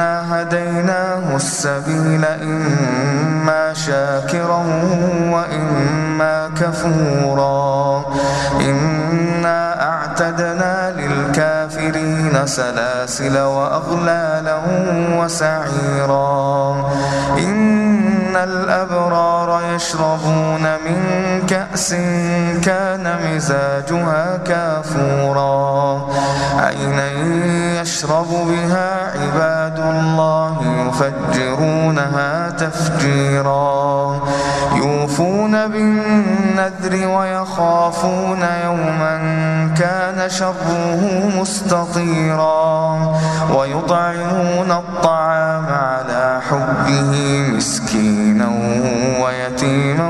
إنا هديناه السبيل إما شاكرا وإما كفورا إنا أعتدنا للكافرين سلاسل وأغلالا وسعيرا إن الأبرار يشربون من كأس كان مزاجها كافورا. عينا يشرب بها عباد الله يفجرونها تفجيرا. يوفون بالنذر ويخافون يوما كان شره مستطيرا. ويطعمون الطعام على حبه ويتيما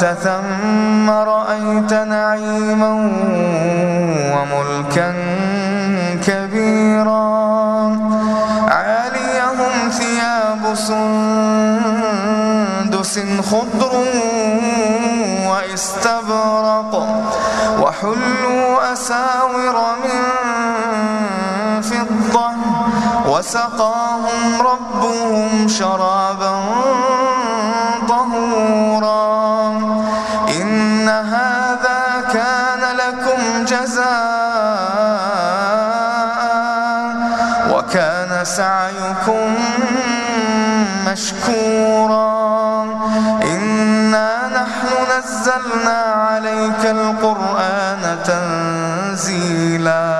رأيت ثم رأيت نعيما وملكا كبيرا عاليهم ثياب سندس خضر واستبرق وحلوا أساور من فضة وسقاهم ربهم شرابا جزاء وكان سعيكم مشكورا. إنا نحن نزلنا عليك القرآن تنزيلا.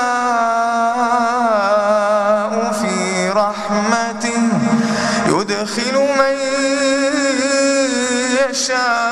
يشاء.